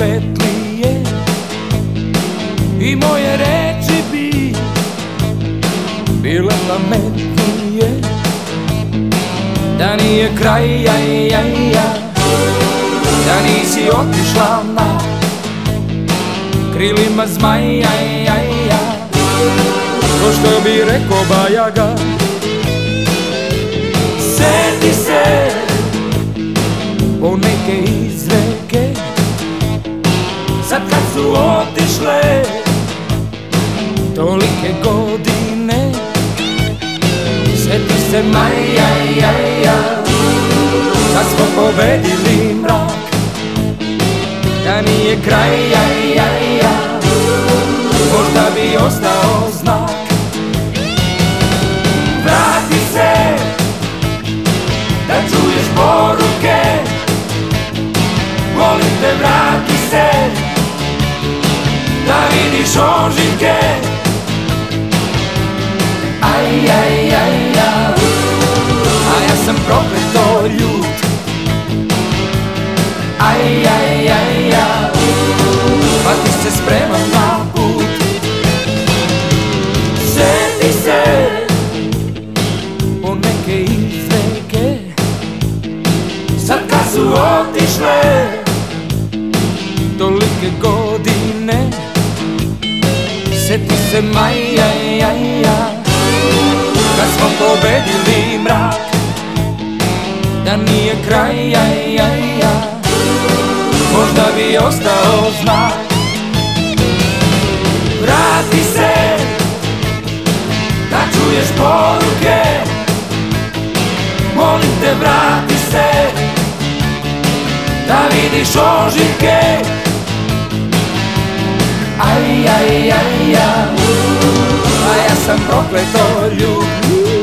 svetlije. I moje reči bi Bile pametnije. Da nije kraj, ja, ja, ja Da nisi otišla na Krilima zmaja, ja, ja Ko što bi rekao Bajaga. Seti se Po neke otišle Tolike godine. Sjeti se Maja, ja, ja Kad smo pobedili mrak Da nije kraj, ja, ja Možda bi ostao Vidiš ožiljke Aj, aj, aj, aj A ja sam prokleto ljut. Aj, aj, aj, aj Pa ti se spremam na put. Sjeti se Po neke izreke. Sad kad su otišle Tolike godine Sjeti se Maja, ja, ja. Kad smo pobedili mrak Da nije kraj, ja, ja, ja. Možda bi ostao znak. Vrati se Da čuješ poruke. Molim te vrati se Da vidiš ožiljke Aj,